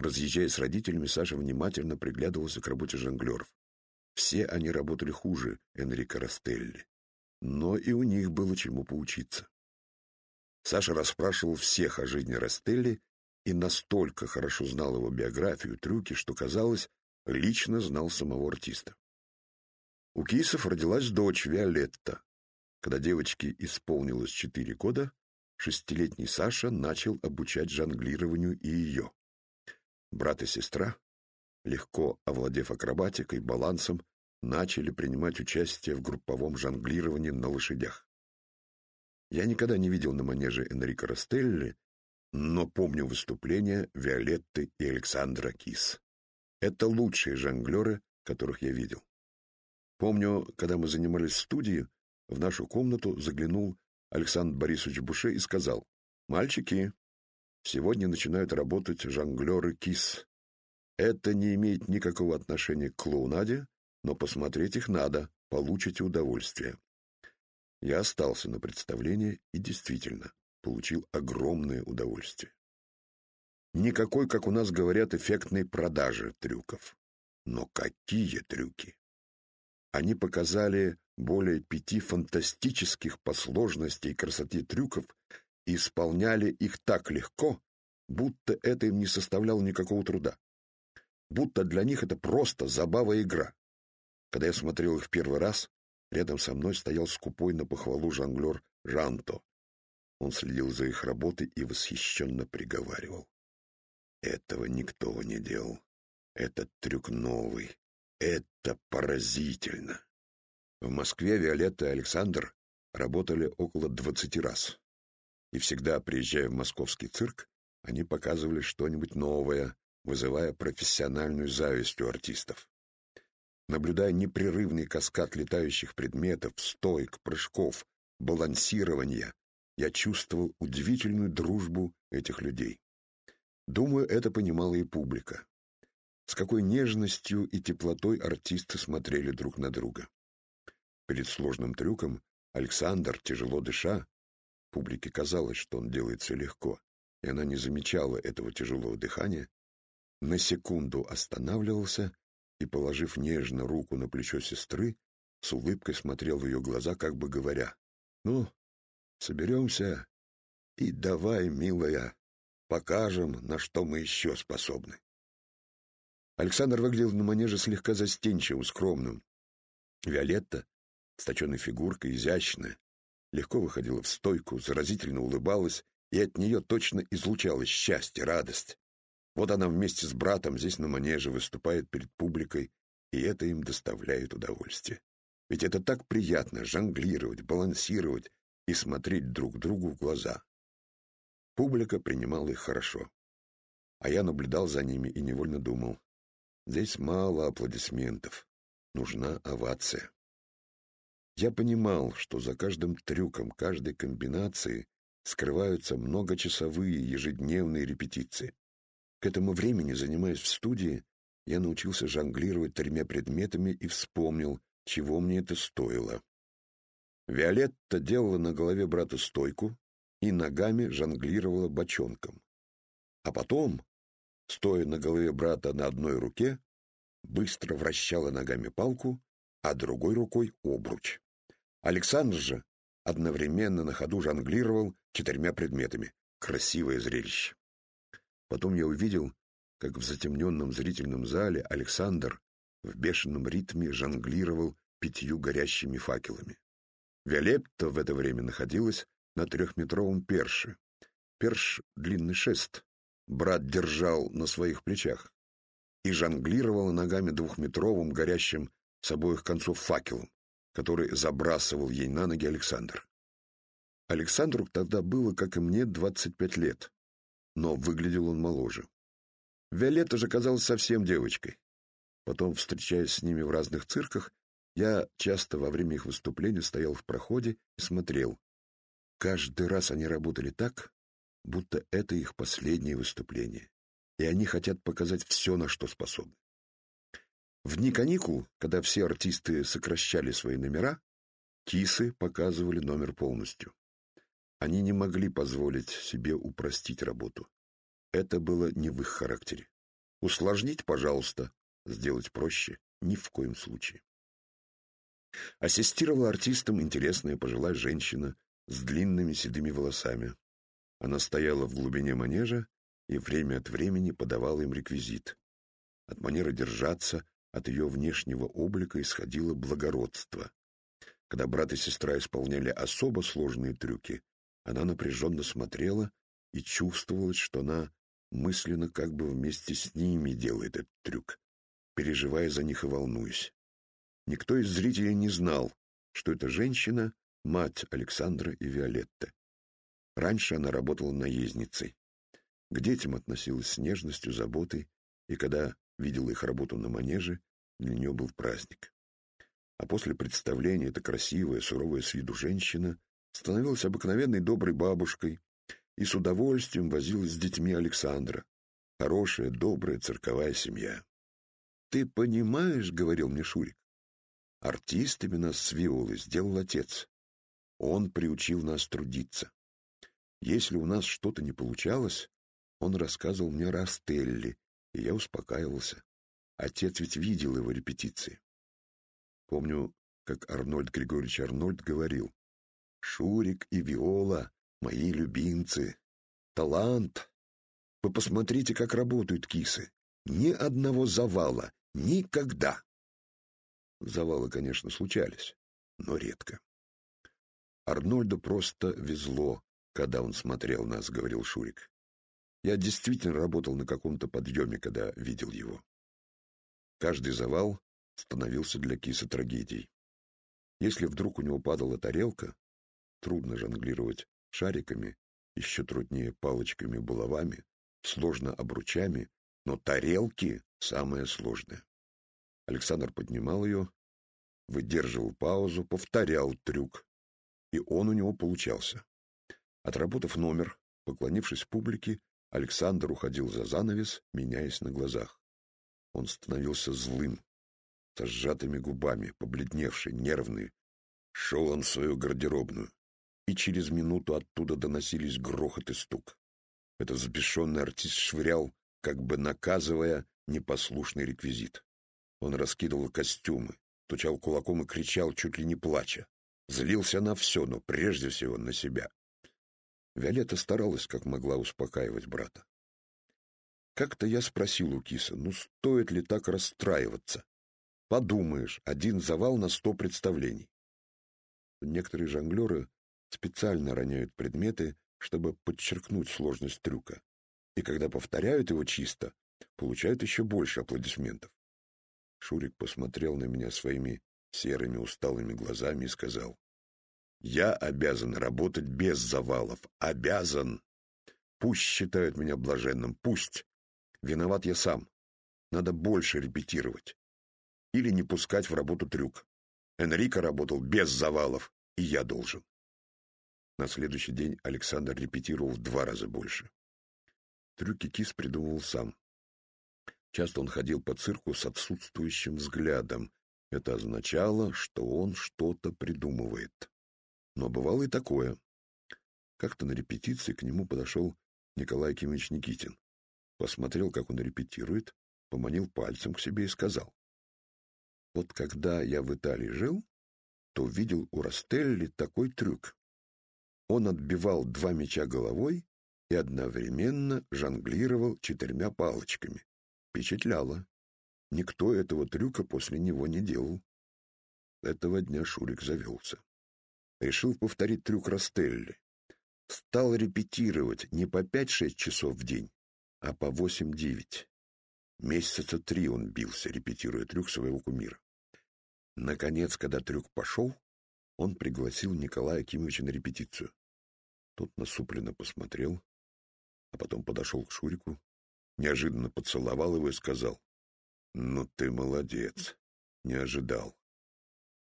Разъезжая с родителями, Саша внимательно приглядывался к работе жонглеров. Все они работали хуже Энрико Растелли, но и у них было чему поучиться. Саша расспрашивал всех о жизни Растелли и настолько хорошо знал его биографию, трюки, что, казалось, лично знал самого артиста. У Кисов родилась дочь Виолетта. Когда девочке исполнилось четыре года, шестилетний Саша начал обучать жонглированию и ее. Брат и сестра, легко овладев акробатикой, балансом, начали принимать участие в групповом жонглировании на лошадях. Я никогда не видел на манеже Энрико Растелли, но помню выступления Виолетты и Александра Кис. Это лучшие жонглеры, которых я видел. Помню, когда мы занимались в студии, в нашу комнату заглянул Александр Борисович Буше и сказал, «Мальчики, сегодня начинают работать жонглеры КИС. Это не имеет никакого отношения к клоунаде, но посмотреть их надо, получите удовольствие». Я остался на представлении и действительно получил огромное удовольствие. Никакой, как у нас говорят, эффектной продажи трюков. Но какие трюки! Они показали более пяти фантастических по сложности и красоте трюков и исполняли их так легко, будто это им не составляло никакого труда. Будто для них это просто забава игра. Когда я смотрел их в первый раз, рядом со мной стоял скупой на похвалу жонглер Жанто. Он следил за их работой и восхищенно приговаривал. Этого никто не делал. Этот трюк новый. Это поразительно. В Москве Виолетта и Александр работали около двадцати раз. И всегда, приезжая в московский цирк, они показывали что-нибудь новое, вызывая профессиональную зависть у артистов. Наблюдая непрерывный каскад летающих предметов, стойк, прыжков, балансирования, я чувствовал удивительную дружбу этих людей. Думаю, это понимала и публика. С какой нежностью и теплотой артисты смотрели друг на друга. Перед сложным трюком Александр, тяжело дыша, публике казалось, что он делает все легко, и она не замечала этого тяжелого дыхания, на секунду останавливался и, положив нежно руку на плечо сестры, с улыбкой смотрел в ее глаза, как бы говоря, «Ну, соберемся и давай, милая, Покажем, на что мы еще способны. Александр выглядел на манеже слегка застенчивым, скромным. Виолетта, с точенной фигуркой, изящная, легко выходила в стойку, заразительно улыбалась, и от нее точно излучалось счастье, радость. Вот она вместе с братом здесь на манеже выступает перед публикой, и это им доставляет удовольствие. Ведь это так приятно жонглировать, балансировать и смотреть друг другу в глаза. Публика принимала их хорошо. А я наблюдал за ними и невольно думал, здесь мало аплодисментов, нужна овация. Я понимал, что за каждым трюком, каждой комбинацией скрываются многочасовые ежедневные репетиции. К этому времени, занимаясь в студии, я научился жонглировать тремя предметами и вспомнил, чего мне это стоило. Виолетта делала на голове брата стойку, и ногами жонглировала бочонком. А потом, стоя на голове брата на одной руке, быстро вращала ногами палку, а другой рукой обруч. Александр же одновременно на ходу жонглировал четырьмя предметами. Красивое зрелище. Потом я увидел, как в затемненном зрительном зале Александр в бешеном ритме жонглировал пятью горящими факелами. Виолетта в это время находилась на трехметровом перше. Перш — длинный шест. Брат держал на своих плечах и жонглировал ногами двухметровым, горящим с обоих концов факелом, который забрасывал ей на ноги Александр. Александру тогда было, как и мне, 25 лет, но выглядел он моложе. Виолетта же казалась совсем девочкой. Потом, встречаясь с ними в разных цирках, я часто во время их выступления стоял в проходе и смотрел, Каждый раз они работали так, будто это их последнее выступление, и они хотят показать все, на что способны. В дни каникул, когда все артисты сокращали свои номера, кисы показывали номер полностью. Они не могли позволить себе упростить работу. Это было не в их характере. Усложнить, пожалуйста, сделать проще ни в коем случае. Ассистировала артистам интересная пожилая женщина с длинными седыми волосами. Она стояла в глубине манежа и время от времени подавала им реквизит. От манеры держаться, от ее внешнего облика исходило благородство. Когда брат и сестра исполняли особо сложные трюки, она напряженно смотрела и чувствовала, что она мысленно как бы вместе с ними делает этот трюк, переживая за них и волнуясь. Никто из зрителей не знал, что эта женщина — мать Александра и Виолетты. Раньше она работала наездницей. К детям относилась с нежностью, заботой, и когда видела их работу на манеже, для нее был праздник. А после представления эта красивая, суровая с виду женщина становилась обыкновенной доброй бабушкой и с удовольствием возилась с детьми Александра. Хорошая, добрая цирковая семья. «Ты понимаешь, — говорил мне Шурик, — артистами нас с Виолой сделал отец. Он приучил нас трудиться. Если у нас что-то не получалось, он рассказывал мне Растелли, и я успокаивался. Отец ведь видел его репетиции. Помню, как Арнольд Григорьевич Арнольд говорил, «Шурик и Виола — мои любимцы. Талант. Вы посмотрите, как работают кисы. Ни одного завала. Никогда. Завалы, конечно, случались, но редко. Арнольду просто везло, когда он смотрел нас, говорил Шурик. Я действительно работал на каком-то подъеме, когда видел его. Каждый завал становился для киса трагедией. Если вдруг у него падала тарелка, трудно жонглировать шариками, еще труднее палочками-булавами, сложно обручами, но тарелки — самое сложное. Александр поднимал ее, выдерживал паузу, повторял трюк, и он у него получался. Отработав номер, поклонившись публике, Александр уходил за занавес, меняясь на глазах. Он становился злым, со сжатыми губами, побледневший, нервный. Шел он в свою гардеробную, и через минуту оттуда доносились грохот и стук. Этот взбешенный артист швырял, как бы наказывая непослушный реквизит. Он раскидывал костюмы, стучал кулаком и кричал, чуть ли не плача. Злился на все, но прежде всего на себя. Виолетта старалась, как могла, успокаивать брата. Как-то я спросил у Киса, ну стоит ли так расстраиваться? Подумаешь, один завал на сто представлений. Некоторые жонглеры специально роняют предметы, чтобы подчеркнуть сложность трюка. И когда повторяют его чисто, получают еще больше аплодисментов. Шурик посмотрел на меня своими серыми усталыми глазами и сказал, «Я обязан работать без завалов. Обязан. Пусть считают меня блаженным. Пусть. Виноват я сам. Надо больше репетировать. Или не пускать в работу трюк. Энрико работал без завалов, и я должен». На следующий день Александр репетировал в два раза больше. Трюки Кис придумывал сам. Часто он ходил по цирку с отсутствующим взглядом. Это означало, что он что-то придумывает. Но бывало и такое. Как-то на репетиции к нему подошел Николай Кимович Никитин. Посмотрел, как он репетирует, поманил пальцем к себе и сказал. Вот когда я в Италии жил, то видел у Растелли такой трюк. Он отбивал два мяча головой и одновременно жонглировал четырьмя палочками. Впечатляло. Никто этого трюка после него не делал. Этого дня Шурик завелся. Решил повторить трюк Растелли. Стал репетировать не по пять-шесть часов в день, а по восемь-девять. Месяца три он бился, репетируя трюк своего кумира. Наконец, когда трюк пошел, он пригласил Николая Кимовича на репетицию. Тот насупленно посмотрел, а потом подошел к Шурику, неожиданно поцеловал его и сказал, «Ну ты молодец, не ожидал».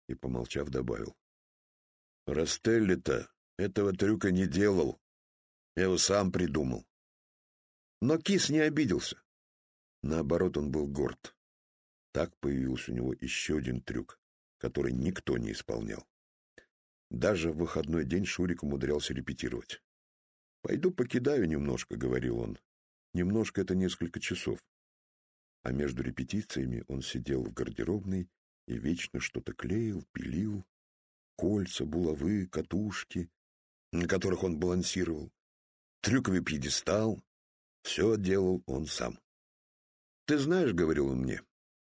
И, помолчав, добавил, «Растелли-то этого трюка не делал, я его сам придумал». Но кис не обиделся. Наоборот, он был горд. Так появился у него еще один трюк, который никто не исполнял. Даже в выходной день Шурик умудрялся репетировать. «Пойду покидаю немножко», — говорил он. «Немножко — это несколько часов. а между репетициями он сидел в гардеробной и вечно что-то клеил, пилил, кольца, булавы, катушки, на которых он балансировал, трюковый пьедестал. Все делал он сам. «Ты знаешь, — говорил он мне,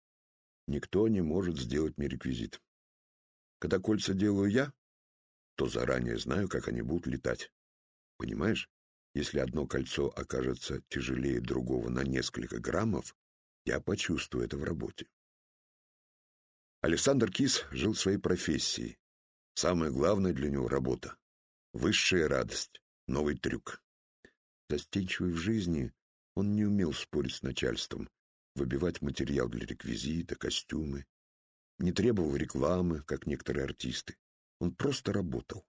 — никто не может сделать мне реквизит. Когда кольца делаю я, то заранее знаю, как они будут летать. Понимаешь, если одно кольцо окажется тяжелее другого на несколько граммов, я почувствую это в работе. Александр Кис жил своей профессией. Самое главное для него — работа. Высшая радость, новый трюк. Застенчивый в жизни, он не умел спорить с начальством, выбивать материал для реквизита, костюмы. Не требовал рекламы, как некоторые артисты. Он просто работал.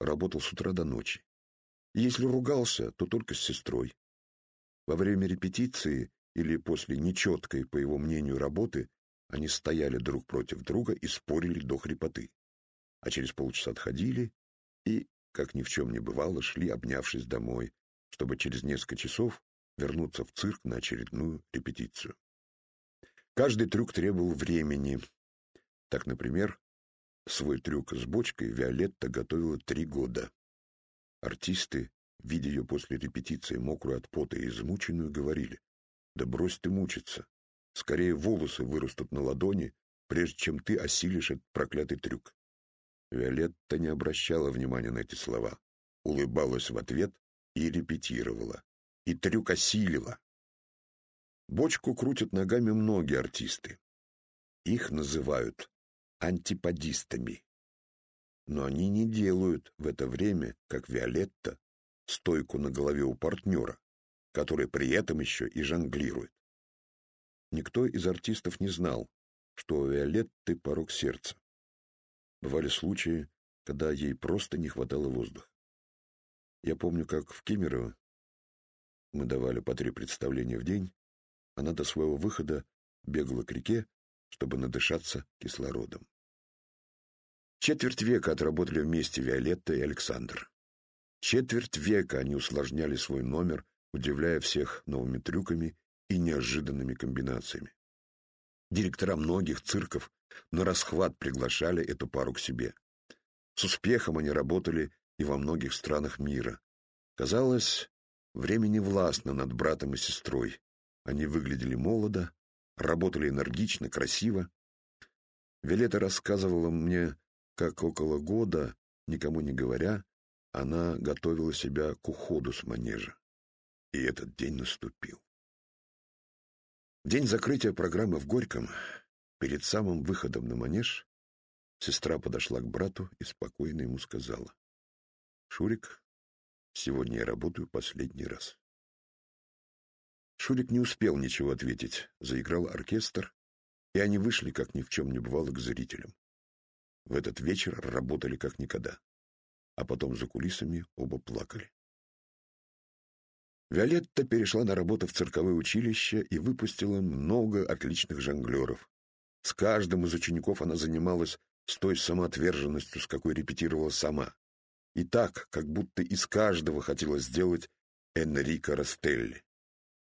Работал с утра до ночи. И если ругался, то только с сестрой. Во время репетиции или после нечеткой, по его мнению, работы они стояли друг против друга и спорили до хрипоты. А через полчаса отходили и, как ни в чем не бывало, шли, обнявшись домой, чтобы через несколько часов вернуться в цирк на очередную репетицию. Каждый трюк требовал времени. Так, например, свой трюк с бочкой Виолетта готовила три года. Артисты, видя ее после репетиции мокрую от пота и измученную, говорили, «Да брось ты мучиться. Скорее волосы вырастут на ладони, прежде чем ты осилишь этот проклятый трюк». Виолетта не обращала внимания на эти слова, улыбалась в ответ и репетировала. И трюк осилила. Бочку крутят ногами многие артисты. Их называют антиподистами. Но они не делают в это время, как Виолетта, стойку на голове у партнера, который при этом еще и жонглирует. Никто из артистов не знал, что у Виолетты порог сердца. Бывали случаи, когда ей просто не хватало воздуха. Я помню, как в Кемерово мы давали по три представления в день, она до своего выхода бегала к реке, чтобы надышаться кислородом. Четверть века отработали вместе Виолетта и Александр. Четверть века они усложняли свой номер, удивляя всех новыми трюками и неожиданными комбинациями. Директора многих цирков на расхват приглашали эту пару к себе. С успехом они работали и во многих странах мира. Казалось, время не властно над братом и сестрой. Они выглядели молодо, работали энергично, красиво. Вилета рассказывала мне, как около года, никому не говоря, она готовила себя к уходу с манежа. И этот день наступил. День закрытия программы в Горьком, перед самым выходом на манеж, сестра подошла к брату и спокойно ему сказала. Шурик, сегодня я работаю последний раз. Шурик не успел ничего ответить. Заиграл оркестр, и они вышли, как ни в чем не бывало, к зрителям. В этот вечер работали как никогда. А потом за кулисами оба плакали. Виолетта перешла на работу в цирковое училище и выпустила много отличных жонглеров. С каждым из учеников она занималась с той самоотверженностью, с какой репетировала сама. И так, как будто из каждого хотела сделать Энрико Растелли.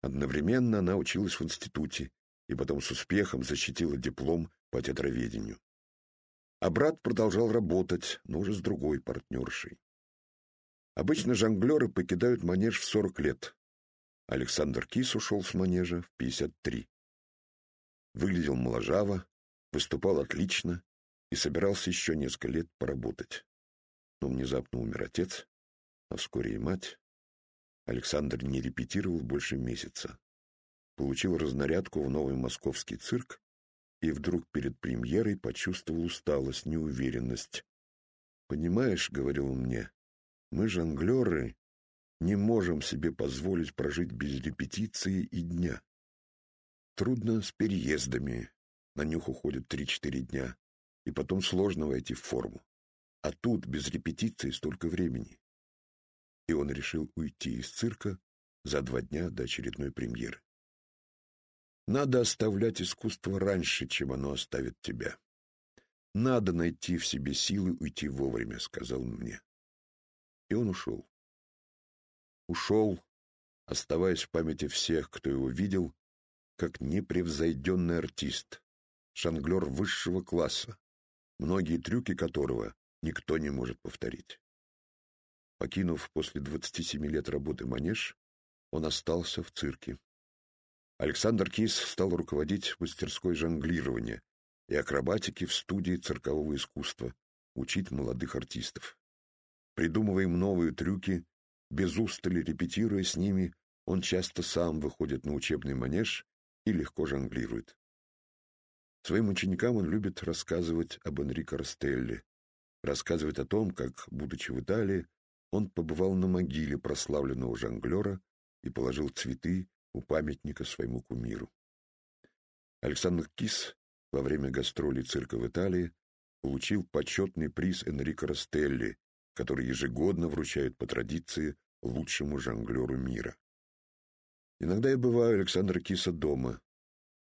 Одновременно она училась в институте и потом с успехом защитила диплом по театроведению. А брат продолжал работать, но уже с другой партнершей. Обычно жонглеры покидают манеж в 40 лет. Александр Кис ушел с манежа в 53. Выглядел моложаво, выступал отлично и собирался еще несколько лет поработать но внезапно умер отец, а вскоре и мать. Александр не репетировал больше месяца. Получил разнарядку в новый московский цирк и вдруг перед премьерой почувствовал усталость, неуверенность. «Понимаешь, — говорил он мне, — мы, жонглеры, не можем себе позволить прожить без репетиции и дня. Трудно с переездами, на них уходят три-четыре дня, и потом сложно войти в форму. А тут без репетиции столько времени. И он решил уйти из цирка за два дня до очередной премьеры. Надо оставлять искусство раньше, чем оно оставит тебя. Надо найти в себе силы уйти вовремя, сказал он мне. И он ушел. Ушел, оставаясь в памяти всех, кто его видел, как непревзойденный артист, шанглер высшего класса, многие трюки которого никто не может повторить. Покинув после 27 лет работы манеж, он остался в цирке. Александр Кис стал руководить мастерской жонглирования и акробатики в студии циркового искусства, учить молодых артистов. Придумывая новые трюки, без устали репетируя с ними, он часто сам выходит на учебный манеж и легко жонглирует. Своим ученикам он любит рассказывать об Энрико Ростелле, рассказывать о том, как, будучи в Италии, он побывал на могиле прославленного жонглера и положил цветы у памятника своему кумиру. Александр Кис во время гастролей цирка в Италии получил почетный приз Энрико Ростелли, который ежегодно вручают по традиции лучшему жонглеру мира. Иногда я бываю Александра Киса дома.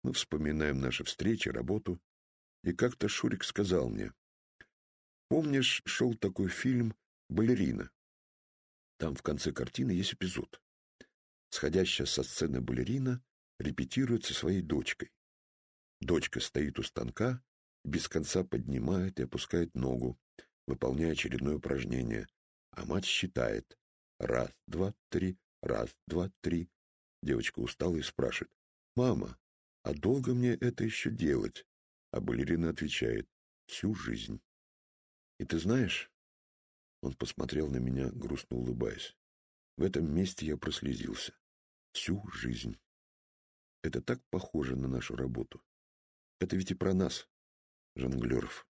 Мы вспоминаем наши встречи, работу. И как-то Шурик сказал мне, «Помнишь, шел такой фильм «Балерина»? Там в конце картины есть эпизод. Сходящая со сцены балерина репетирует со своей дочкой. Дочка стоит у станка, без конца поднимает и опускает ногу, выполняя очередное упражнение, а мать считает «раз, два, три, раз, два, три». Девочка устала и спрашивает «Мама, а долго мне это еще делать?» А балерина отвечает «Всю жизнь». И ты знаешь, он посмотрел на меня, грустно улыбаясь. В этом месте я прослезился. Всю жизнь. Это так похоже на нашу работу. Это ведь и про нас, жонглеров.